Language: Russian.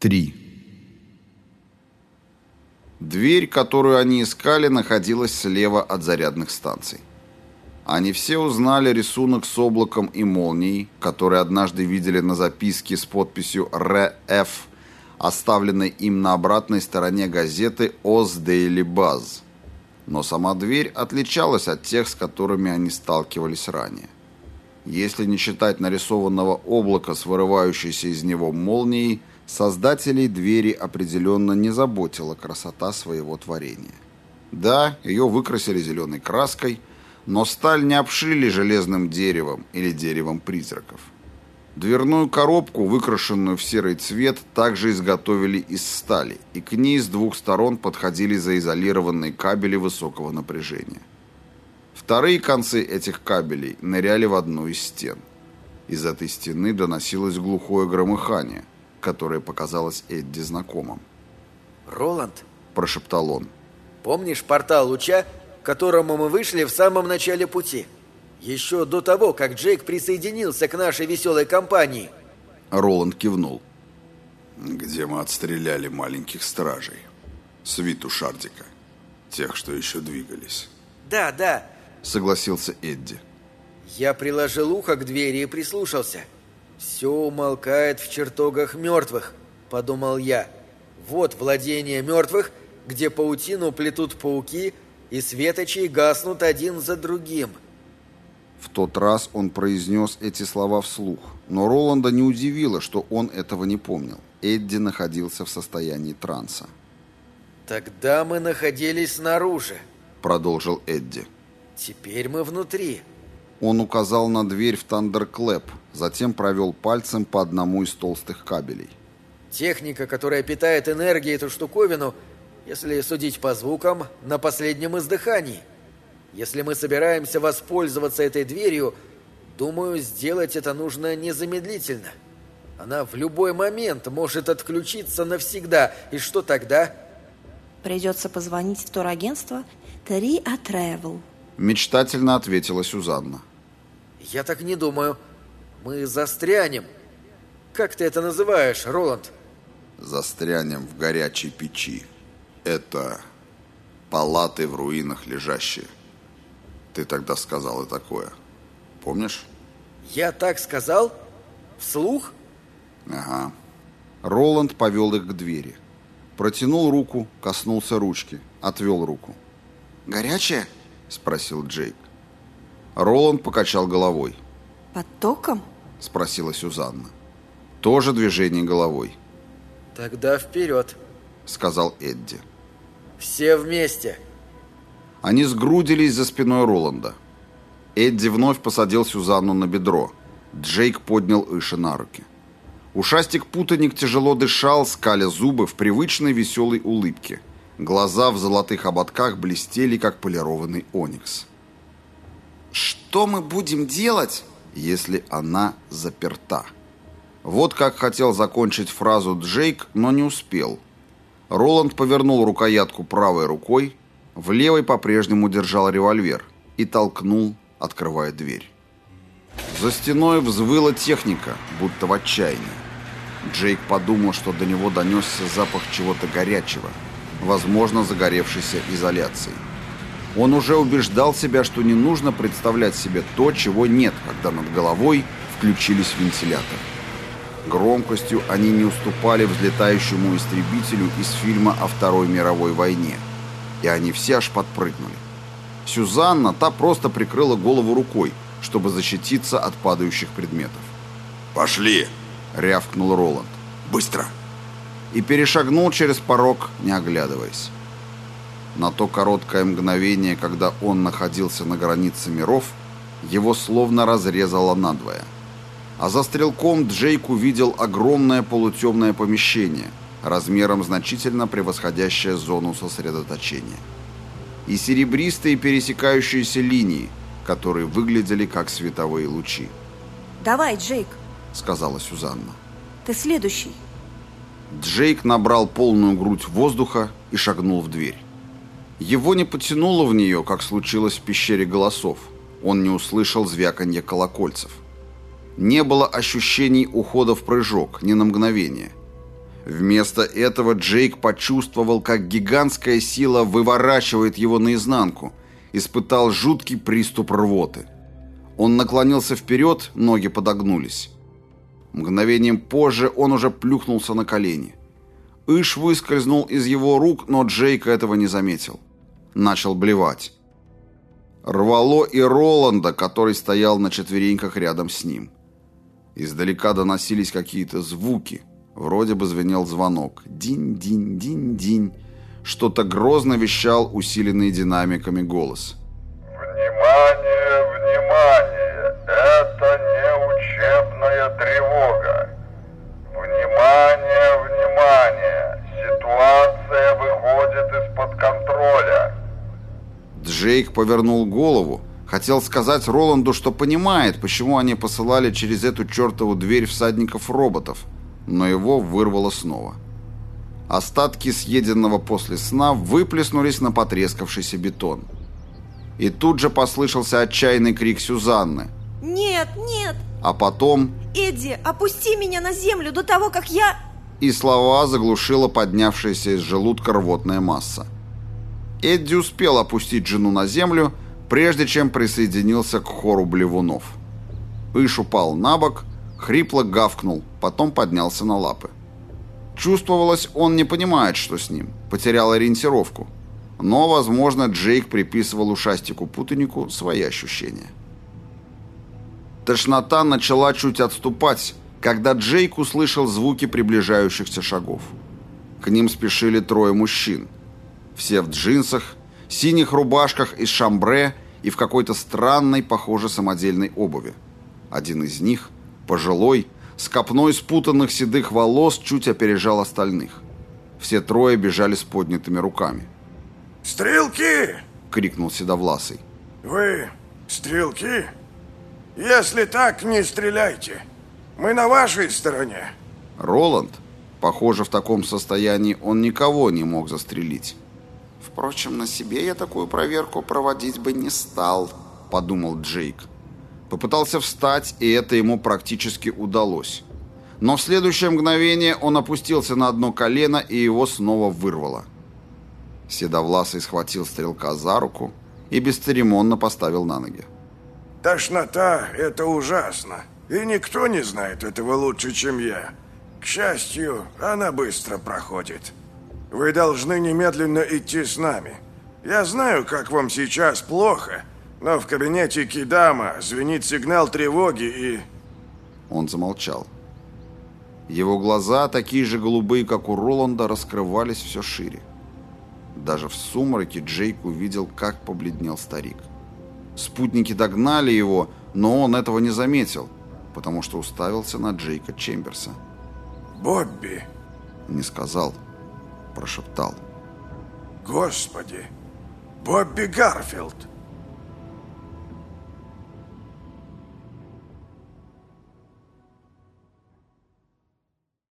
3. Дверь, которую они искали, находилась слева от зарядных станций. Они все узнали рисунок с облаком и молнией, который однажды видели на записке с подписью «РФ», оставленной им на обратной стороне газеты «Оз Дейли Баз». Но сама дверь отличалась от тех, с которыми они сталкивались ранее. Если не считать нарисованного облака с вырывающейся из него молнией, создателей двери определенно не заботила красота своего творения. Да, ее выкрасили зеленой краской, но сталь не обшили железным деревом или деревом призраков. Дверную коробку, выкрашенную в серый цвет, также изготовили из стали, и к ней с двух сторон подходили заизолированные кабели высокого напряжения. Вторые концы этих кабелей ныряли в одну из стен. Из этой стены доносилось глухое громыхание, которое показалось Эдди знакомым. «Роланд?» – прошептал он. «Помнишь портал луча, к которому мы вышли в самом начале пути?» Еще до того, как Джейк присоединился к нашей веселой компании. Роланд кивнул. Где мы отстреляли маленьких стражей. Свиту Шардика. Тех, что еще двигались. Да, да. Согласился Эдди. Я приложил ухо к двери и прислушался. Все умолкает в чертогах мертвых, подумал я. Вот владение мертвых, где паутину плетут пауки, и светочи гаснут один за другим. — в тот раз он произнес эти слова вслух, но Роланда не удивило, что он этого не помнил. Эдди находился в состоянии транса. «Тогда мы находились снаружи», — продолжил Эдди. «Теперь мы внутри». Он указал на дверь в Тандерклэп, затем провел пальцем по одному из толстых кабелей. «Техника, которая питает энергией эту штуковину, если судить по звукам, на последнем издыхании. Если мы собираемся воспользоваться этой дверью, думаю, сделать это нужно незамедлительно. Она в любой момент может отключиться навсегда. И что тогда? Придется позвонить в турагентство Три Travel. Мечтательно ответила Сюзанна. Я так не думаю. Мы застрянем. Как ты это называешь, Роланд? Застрянем в горячей печи. Это палаты в руинах лежащие. Ты тогда сказал и такое. Помнишь? Я так сказал? Вслух? Ага. Роланд повел их к двери. Протянул руку, коснулся ручки, отвел руку. «Горячая?» – спросил Джейк. Роланд покачал головой. «Под током?» – спросила Сюзанна. Тоже движение головой. «Тогда вперед», – сказал Эдди. «Все вместе!» Они сгрудились за спиной Роланда. Эдди вновь посадил Сюзанну на бедро. Джейк поднял Иша на руки. Ушастик-путаник тяжело дышал, скаля зубы в привычной веселой улыбке. Глаза в золотых ободках блестели, как полированный оникс. «Что мы будем делать?» «Если она заперта». Вот как хотел закончить фразу Джейк, но не успел. Роланд повернул рукоятку правой рукой, в левой по-прежнему держал револьвер и толкнул, открывая дверь. За стеной взвыла техника, будто в отчаянии. Джейк подумал, что до него донесся запах чего-то горячего, возможно, загоревшейся изоляции. Он уже убеждал себя, что не нужно представлять себе то, чего нет, когда над головой включились вентиляторы. Громкостью они не уступали взлетающему истребителю из фильма о Второй мировой войне – и они все аж подпрыгнули. Сюзанна, та просто прикрыла голову рукой, чтобы защититься от падающих предметов. «Пошли!» — рявкнул Роланд. «Быстро!» И перешагнул через порог, не оглядываясь. На то короткое мгновение, когда он находился на границе миров, его словно разрезало надвое. А за стрелком Джейк увидел огромное полутемное помещение — размером значительно превосходящая зону сосредоточения. И серебристые пересекающиеся линии, которые выглядели как световые лучи. «Давай, Джейк», — сказала Сюзанна. «Ты следующий». Джейк набрал полную грудь воздуха и шагнул в дверь. Его не потянуло в нее, как случилось в пещере голосов. Он не услышал звяканья колокольцев. Не было ощущений ухода в прыжок, ни на мгновение. Вместо этого Джейк почувствовал, как гигантская сила выворачивает его наизнанку, испытал жуткий приступ рвоты. Он наклонился вперед, ноги подогнулись. Мгновением позже он уже плюхнулся на колени. Иш выскользнул из его рук, но Джейк этого не заметил. Начал блевать. Рвало и Роланда, который стоял на четвереньках рядом с ним. Издалека доносились какие-то звуки. Вроде бы звенел звонок. Динь-динь-динь-динь. Что-то грозно вещал усиленный динамиками голос. Внимание! Джейк повернул голову. Хотел сказать Роланду, что понимает, почему они посылали через эту чертову дверь всадников-роботов, но его вырвало снова. Остатки съеденного после сна выплеснулись на потрескавшийся бетон. И тут же послышался отчаянный крик Сюзанны. Нет, нет! А потом... Эдди, опусти меня на землю до того, как я... И слова заглушила поднявшаяся из желудка рвотная масса. Эдди успел опустить жену на землю, прежде чем присоединился к хору блевунов. Иш упал на бок, хрипло гавкнул, потом поднялся на лапы. Чувствовалось, он не понимает, что с ним, потерял ориентировку. Но, возможно, Джейк приписывал ушастику-путанику свои ощущения. Тошнота начала чуть отступать, когда Джейк услышал звуки приближающихся шагов. К ним спешили трое мужчин – все в джинсах, синих рубашках из шамбре и в какой-то странной, похоже, самодельной обуви. Один из них, пожилой, с копной спутанных седых волос, чуть опережал остальных. Все трое бежали с поднятыми руками. «Стрелки!» — крикнул Седовласый. «Вы стрелки? Если так, не стреляйте. Мы на вашей стороне». Роланд, похоже, в таком состоянии он никого не мог застрелить. Впрочем, на себе я такую проверку проводить бы не стал, подумал Джейк. Попытался встать, и это ему практически удалось. Но в следующее мгновение он опустился на одно колено, и его снова вырвало. Седовласый схватил стрелка за руку и бесцеремонно поставил на ноги. «Тошнота — это ужасно, и никто не знает этого лучше, чем я. К счастью, она быстро проходит». Вы должны немедленно идти с нами. Я знаю, как вам сейчас плохо, но в кабинете Кидама звенит сигнал тревоги и...» Он замолчал. Его глаза, такие же голубые, как у Роланда, раскрывались все шире. Даже в сумраке Джейк увидел, как побледнел старик. Спутники догнали его, но он этого не заметил, потому что уставился на Джейка Чемберса. «Бобби!» Не сказал прошептал. «Господи! Бобби Гарфилд!»